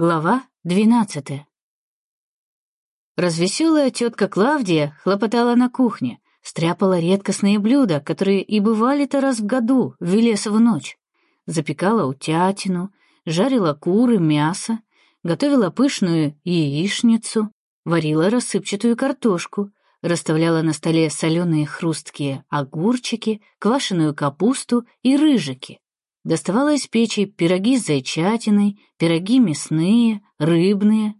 Глава двенадцатая. Развеселая тетка Клавдия хлопотала на кухне, стряпала редкостные блюда, которые и бывали-то раз в году, в Велесову ночь. Запекала утятину, жарила куры, мясо, готовила пышную яичницу, варила рассыпчатую картошку, расставляла на столе соленые хрусткие огурчики, квашеную капусту и рыжики. Доставала из печи пироги с зайчатиной, пироги мясные, рыбные.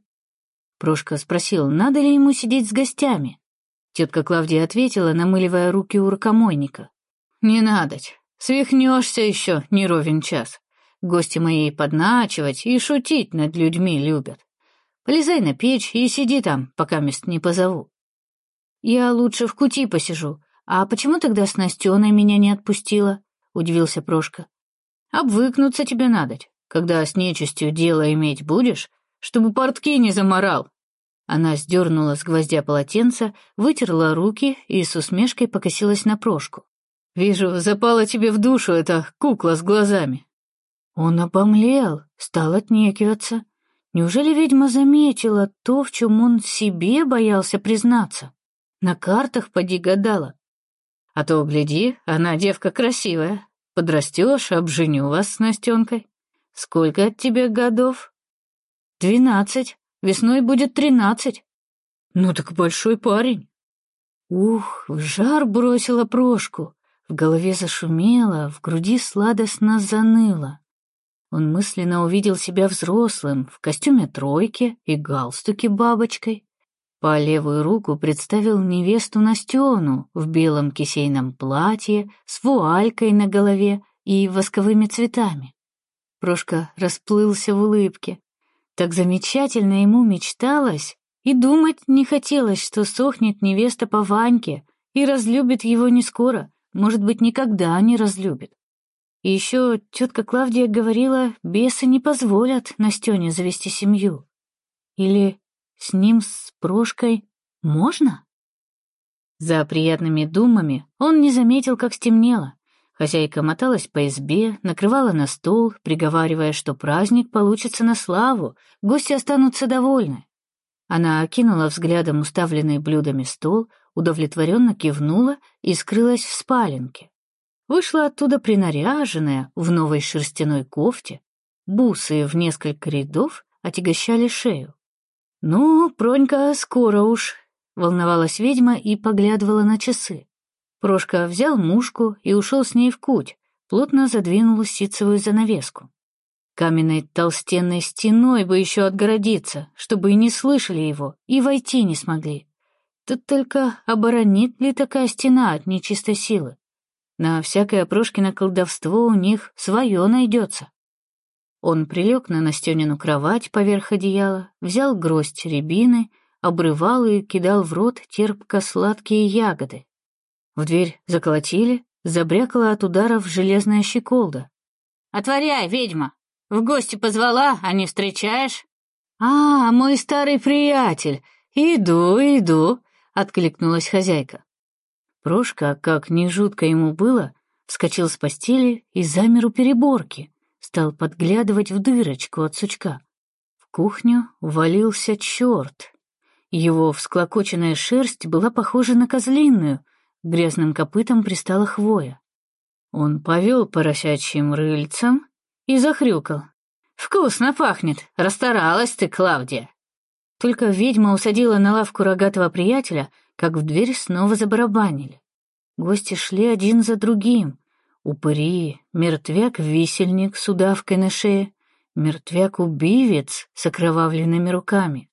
Прошка спросил, надо ли ему сидеть с гостями. Тетка Клавдия ответила, намыливая руки у рукомойника. «Не надоть, свихнешься еще не ровен час. Гости мои подначивать и шутить над людьми любят. Полезай на печь и сиди там, пока мест не позову». «Я лучше в кути посижу. А почему тогда с Настеной меня не отпустила?» — удивился Прошка. Обвыкнуться тебе надоть, когда с нечистью дело иметь будешь, чтобы портки не заморал. Она сдернула с гвоздя полотенце, вытерла руки и с усмешкой покосилась на Прошку. «Вижу, запала тебе в душу эта кукла с глазами». Он обомлел, стал отнекиваться. Неужели ведьма заметила то, в чем он себе боялся признаться? На картах поди гадала. А то, гляди, она девка красивая, Подрастешь, обженю вас с Настенкой. Сколько от тебя годов? Двенадцать. Весной будет тринадцать. Ну так большой парень. Ух, в жар бросила прошку. В голове зашумело, в груди сладостно заныло. Он мысленно увидел себя взрослым, в костюме тройки и галстуке бабочкой. По левую руку представил невесту Настену в белом кисейном платье с вуалькой на голове и восковыми цветами. Прошка расплылся в улыбке. Так замечательно ему мечталось, и думать не хотелось, что сохнет невеста по Ваньке и разлюбит его не скоро, может быть, никогда не разлюбит. И еще тетка Клавдия говорила, бесы не позволят Настене завести семью. Или с ним, с Прошкой, можно? За приятными думами он не заметил, как стемнело. Хозяйка моталась по избе, накрывала на стол, приговаривая, что праздник получится на славу, гости останутся довольны. Она окинула взглядом уставленный блюдами стол, удовлетворенно кивнула и скрылась в спаленке. Вышла оттуда принаряженная, в новой шерстяной кофте. Бусы в несколько рядов отягощали шею. «Ну, Пронька, скоро уж», — волновалась ведьма и поглядывала на часы. Прошка взял мушку и ушел с ней в куть, плотно задвинул ситцевую занавеску. Каменной толстенной стеной бы еще отгородиться, чтобы и не слышали его, и войти не смогли. Тут только оборонит ли такая стена от нечистой силы? На всякое Прошкино колдовство у них свое найдется. Он прилег на Настенину кровать поверх одеяла, взял гроздь рябины, обрывал и кидал в рот терпко-сладкие ягоды. В дверь заколотили, забрякала от ударов железная щеколда. «Отворяй, ведьма! В гости позвала, а не встречаешь?» «А, мой старый приятель! Иду, иду!» — откликнулась хозяйка. Прошка, как не жутко ему было, вскочил с постели и замер у переборки — стал подглядывать в дырочку от сучка. В кухню валился черт. Его всклокоченная шерсть была похожа на козлиную, грязным копытом пристала хвоя. Он повел поросячьим рыльцем и захрюкал. «Вкусно пахнет! Расстаралась ты, Клавдия!» Только ведьма усадила на лавку рогатого приятеля, как в дверь снова забарабанили. Гости шли один за другим, Упыри, мертвяк-висельник с удавкой на шее, мертвяк-убивец с окровавленными руками,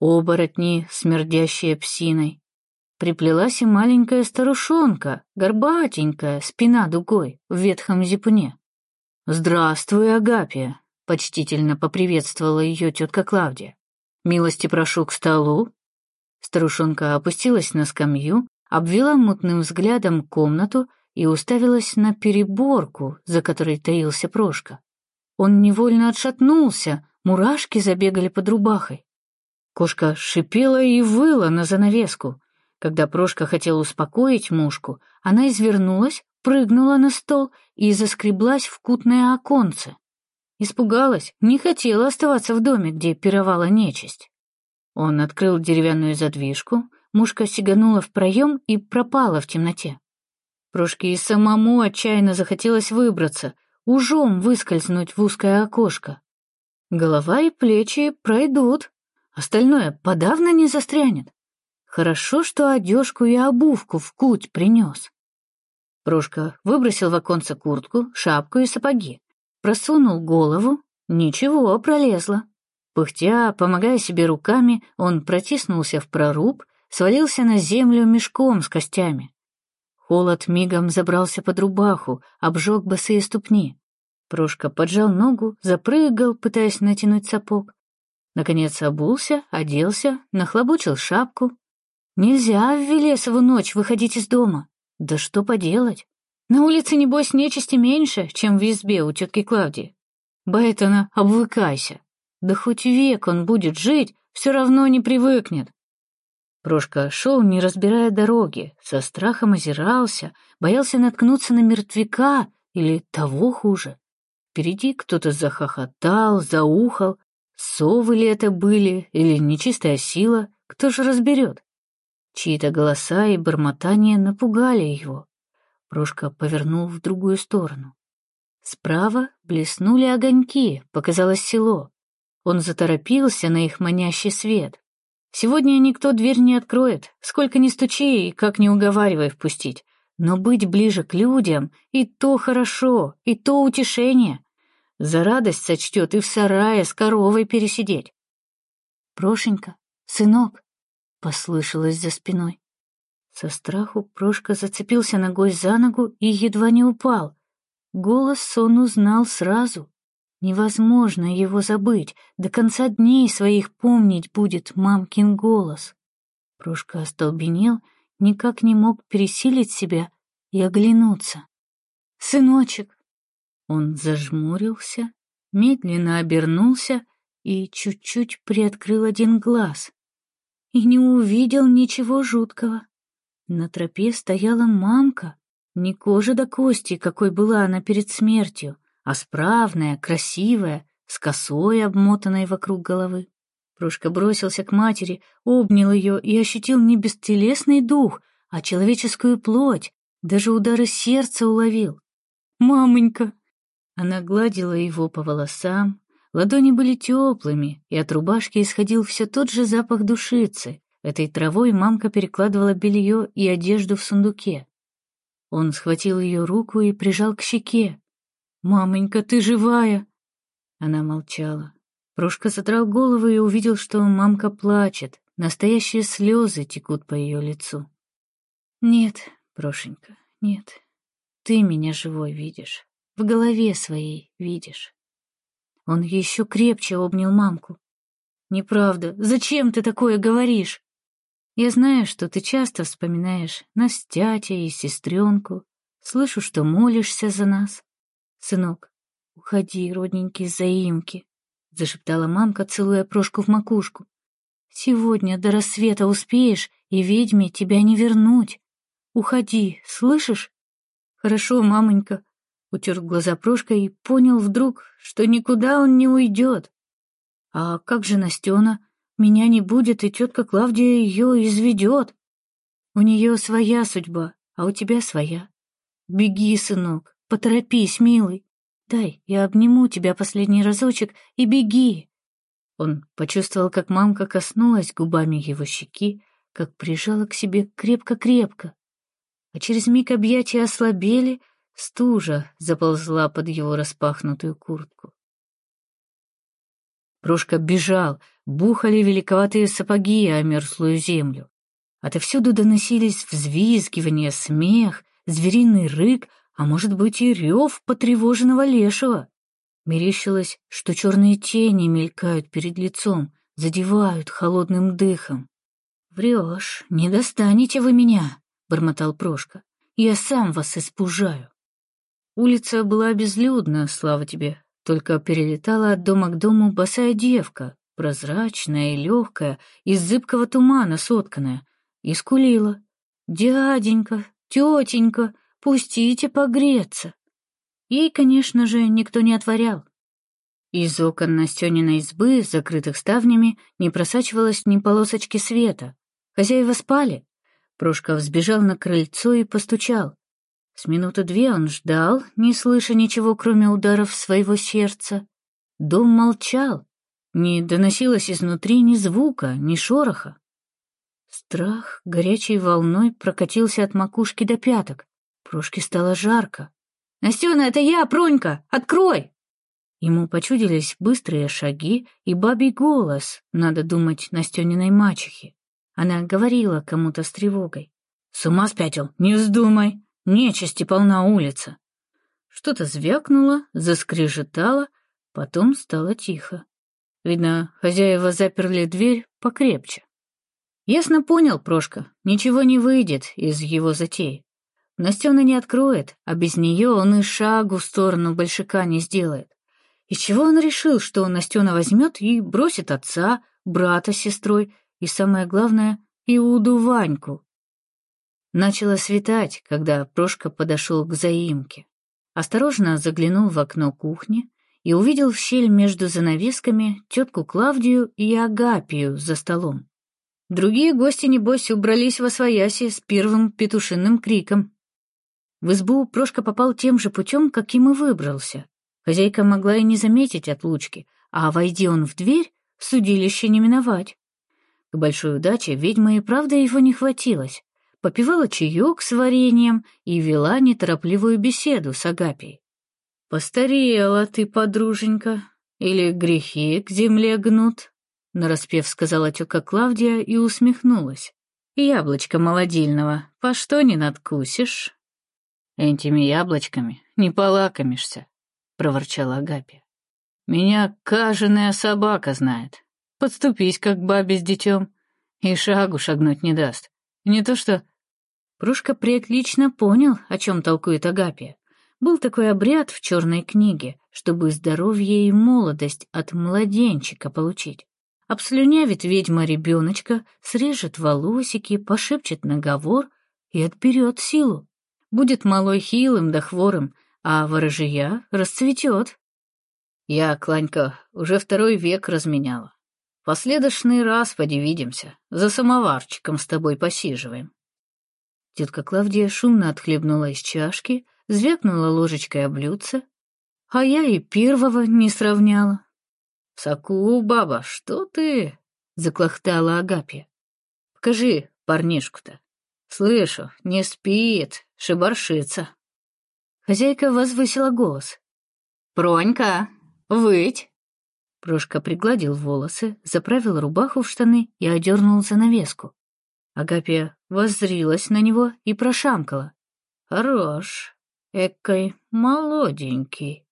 оборотни, смердящие псиной. Приплелась и маленькая старушонка, горбатенькая, спина дугой, в ветхом зипуне. «Здравствуй, Агапия!» — почтительно поприветствовала ее тетка Клавдия. «Милости прошу к столу». Старушонка опустилась на скамью, обвела мутным взглядом комнату и уставилась на переборку, за которой таился Прошка. Он невольно отшатнулся, мурашки забегали под рубахой. Кошка шипела и выла на занавеску. Когда Прошка хотел успокоить мушку, она извернулась, прыгнула на стол и заскреблась в кутное оконце. Испугалась, не хотела оставаться в доме, где пировала нечисть. Он открыл деревянную задвижку, мушка сиганула в проем и пропала в темноте. Прошке и самому отчаянно захотелось выбраться, ужом выскользнуть в узкое окошко. Голова и плечи пройдут, остальное подавно не застрянет. Хорошо, что одежку и обувку в куть принес. Прошка выбросил в оконце куртку, шапку и сапоги, просунул голову, ничего, пролезло. Пыхтя, помогая себе руками, он протиснулся в проруб, свалился на землю мешком с костями. Холод мигом забрался под рубаху, обжег босые ступни. Прошка поджал ногу, запрыгал, пытаясь натянуть сапог. Наконец обулся, оделся, нахлобучил шапку. Нельзя в Велесову ночь выходить из дома. Да что поделать? На улице, небось, нечисти меньше, чем в избе у тетки Клавдии. Байтона, обвыкайся. Да хоть век он будет жить, все равно не привыкнет. Прошка шел, не разбирая дороги, со страхом озирался, боялся наткнуться на мертвяка или того хуже. Впереди кто-то захохотал, заухал. Совы ли это были или нечистая сила, кто же разберет? Чьи-то голоса и бормотания напугали его. Прошка повернул в другую сторону. Справа блеснули огоньки, показалось село. Он заторопился на их манящий свет. Сегодня никто дверь не откроет, сколько ни стучи и как ни уговаривай впустить. Но быть ближе к людям — и то хорошо, и то утешение. За радость сочтет и в сарае с коровой пересидеть. «Прошенька, сынок!» — послышалось за спиной. Со страху Прошка зацепился ногой за ногу и едва не упал. Голос он узнал сразу. Невозможно его забыть, до конца дней своих помнить будет мамкин голос. Прошка остолбенел, никак не мог пересилить себя и оглянуться. «Сыночек!» Он зажмурился, медленно обернулся и чуть-чуть приоткрыл один глаз. И не увидел ничего жуткого. На тропе стояла мамка, не кожа до кости, какой была она перед смертью, а справная, красивая, с косой, обмотанной вокруг головы. Прошка бросился к матери, обнял ее и ощутил не бестелесный дух, а человеческую плоть, даже удары сердца уловил. «Мамонька!» Она гладила его по волосам, ладони были теплыми, и от рубашки исходил все тот же запах душицы. Этой травой мамка перекладывала белье и одежду в сундуке. Он схватил ее руку и прижал к щеке, «Мамонька, ты живая!» Она молчала. Прошка задрал голову и увидел, что мамка плачет. Настоящие слезы текут по ее лицу. «Нет, Прошенька, нет. Ты меня живой видишь. В голове своей видишь». Он еще крепче обнял мамку. «Неправда. Зачем ты такое говоришь?» «Я знаю, что ты часто вспоминаешь Настятя и сестренку. Слышу, что молишься за нас. «Сынок, уходи, родненький, из заимки», — зашептала мамка, целуя Прошку в макушку. «Сегодня до рассвета успеешь, и ведьме тебя не вернуть. Уходи, слышишь?» «Хорошо, мамонька», — утер глаза Прошка и понял вдруг, что никуда он не уйдет. «А как же Настена? Меня не будет, и тетка Клавдия ее изведет. У нее своя судьба, а у тебя своя. Беги, сынок, Поторопись, милый. Дай, я обниму тебя последний разочек и беги. Он почувствовал, как мамка коснулась губами его щеки, как прижала к себе крепко-крепко. А через миг объятия ослабели, стужа заползла под его распахнутую куртку. Прошка бежал, бухали великоватые сапоги о мерзлую землю. Отовсюду доносились взвизгивания, смех, звериный рык, а может быть и рев потревоженного лешего. Мерещилось, что черные тени мелькают перед лицом, задевают холодным дыхом. «Врешь, не достанете вы меня», — бормотал Прошка. «Я сам вас испужаю». Улица была безлюдна, слава тебе, только перелетала от дома к дому босая девка, прозрачная и легкая, из зыбкого тумана сотканная, и скулила. «Дяденька, тетенька, Пустите погреться. Ей, конечно же, никто не отворял. Из окон Настениной избы, закрытых ставнями, не просачивалось ни полосочки света. Хозяева спали. Прошка взбежал на крыльцо и постучал. С минуты две он ждал, не слыша ничего, кроме ударов своего сердца. Дом молчал. Не доносилось изнутри ни звука, ни шороха. Страх горячей волной прокатился от макушки до пяток. Прошке стало жарко. «Настена, это я, Пронька! Открой!» Ему почудились быстрые шаги и бабий голос, надо думать, Настениной мачехи. Она говорила кому-то с тревогой. «С ума спятил? Не вздумай! Нечисти полна улица!» Что-то звякнуло, заскрежетало, потом стало тихо. Видно, хозяева заперли дверь покрепче. Ясно понял Прошка, ничего не выйдет из его затеи. Настена не откроет, а без нее он и шагу в сторону большака не сделает. Из чего он решил, что Настена возьмет и бросит отца, брата с сестрой и, самое главное, Иуду Ваньку? Начало светать, когда Прошка подошел к заимке. Осторожно заглянул в окно кухни и увидел в щель между занавесками тетку Клавдию и Агапию за столом. Другие гости, небось, убрались во свояси с первым петушиным криком. В избу Прошка попал тем же путем, каким и выбрался. Хозяйка могла и не заметить отлучки, а, войди он в дверь, судилище не миновать. К большой удаче ведьма и правда его не хватилось. Попивала чаек с вареньем и вела неторопливую беседу с Агапией. «Постарела ты, подруженька, или грехи к земле гнут?» — нараспев сказала тёка Клавдия и усмехнулась. «Яблочко молодильного, по что не надкусишь?» «Этими яблочками не полакомишься», — проворчала Агапия. «Меня каженая собака знает. Подступись, как бабе с детем, и шагу шагнуть не даст. Не то что...» Прушка преотлично понял, о чем толкует Агапия. Был такой обряд в черной книге, чтобы здоровье и молодость от младенчика получить. Обслюнявит ведьма ребеночка, срежет волосики, пошепчет наговор и отберет силу. Будет малой хилым да хворым, а ворожия расцветет. Я, Кланька, уже второй век разменяла. Последошный раз поди видимся, за самоварчиком с тобой посиживаем. Тетка Клавдия шумно отхлебнула из чашки, звякнула ложечкой о а я и первого не сравняла. — Соку, баба, что ты? — заклохтала Агапья. — Покажи парнишку-то. Слышу, не спит, шибаршится. Хозяйка возвысила голос. «Пронька, выть!» Прошка пригладил волосы, заправил рубаху в штаны и одернул занавеску. Агапия воззрилась на него и прошамкала. «Хорош, экой молоденький.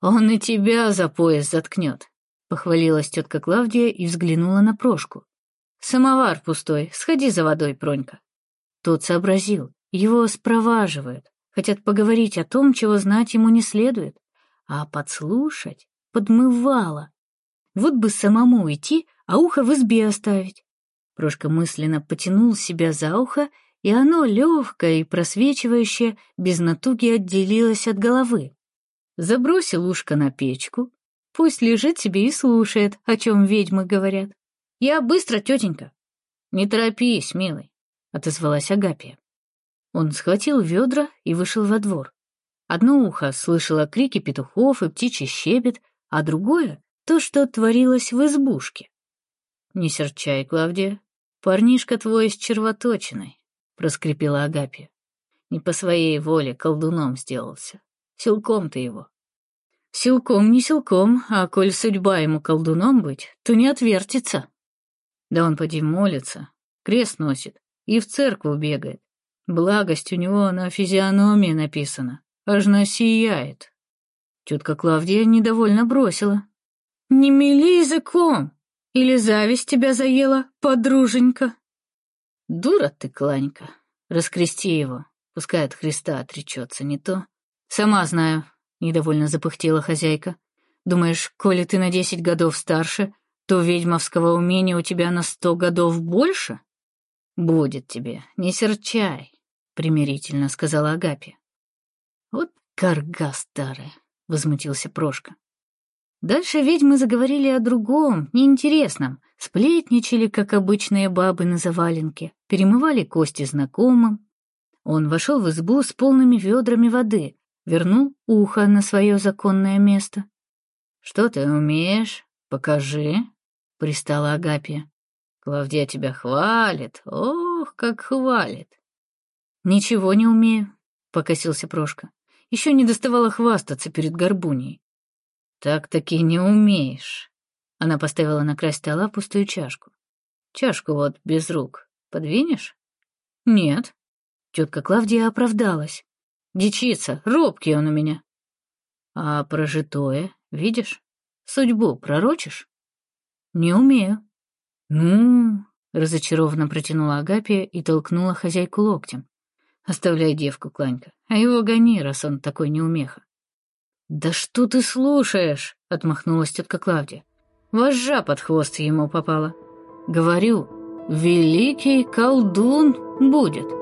Он и тебя за пояс заткнет», — похвалилась тетка Клавдия и взглянула на Прошку. «Самовар пустой, сходи за водой, Пронька». Тот сообразил, его спроваживают, хотят поговорить о том, чего знать ему не следует, а подслушать подмывало. Вот бы самому уйти, а ухо в избе оставить. Прошка мысленно потянул себя за ухо, и оно, легкое и просвечивающее, без натуги отделилось от головы. Забросил ушко на печку, пусть лежит себе и слушает, о чем ведьмы говорят. «Я быстро, тетенька!» «Не торопись, милый», — отозвалась Агапия. Он схватил ведра и вышел во двор. Одно ухо слышало крики петухов и птичий щебет, а другое — то, что творилось в избушке. «Не серчай, Клавдия, парнишка твой с червоточиной», — проскрипела Агапия. «Не по своей воле колдуном сделался. Силком ты его». «Силком не силком, а коль судьба ему колдуном быть, то не отвертится». Да он поди молится, крест носит и в церкву бегает. Благость у него на физиономии написана, аж насияет. Тетка Клавдия недовольно бросила. «Не мели языком! Или зависть тебя заела, подруженька?» «Дура ты, Кланька! Раскрести его, пускай от Христа отречется, не то...» «Сама знаю», — недовольно запыхтела хозяйка. «Думаешь, коли ты на десять годов старше, то ведьмовского умения у тебя на сто годов больше?» «Будет тебе, не серчай», — примирительно сказала Агапи. «Вот карга старая», — возмутился Прошка. Дальше ведьмы заговорили о другом, неинтересном, сплетничали, как обычные бабы на заваленке, перемывали кости знакомым. Он вошел в избу с полными ведрами воды, вернул ухо на свое законное место. «Что ты умеешь? Покажи», — пристала Агапия. «Клавдия тебя хвалит, ох, как хвалит». «Ничего не умею», — покосился Прошка. «Еще не доставала хвастаться перед горбуней». «Так-таки не умеешь». Она поставила на край стола пустую чашку. «Чашку вот без рук. Подвинешь?» «Нет». Тетка Клавдия оправдалась. «Дичица, робкий он у меня». «А прожитое, видишь? Судьбу пророчишь?» «Не умею». «Ну...» — разочарованно протянула Агапия и толкнула хозяйку локтем. «Оставляй девку, Кланька, а его гони, раз он такой неумеха». «Да что ты слушаешь?» — отмахнулась тетка Клавдия. «Вожжа под хвост ему попала. Говорю, великий колдун будет».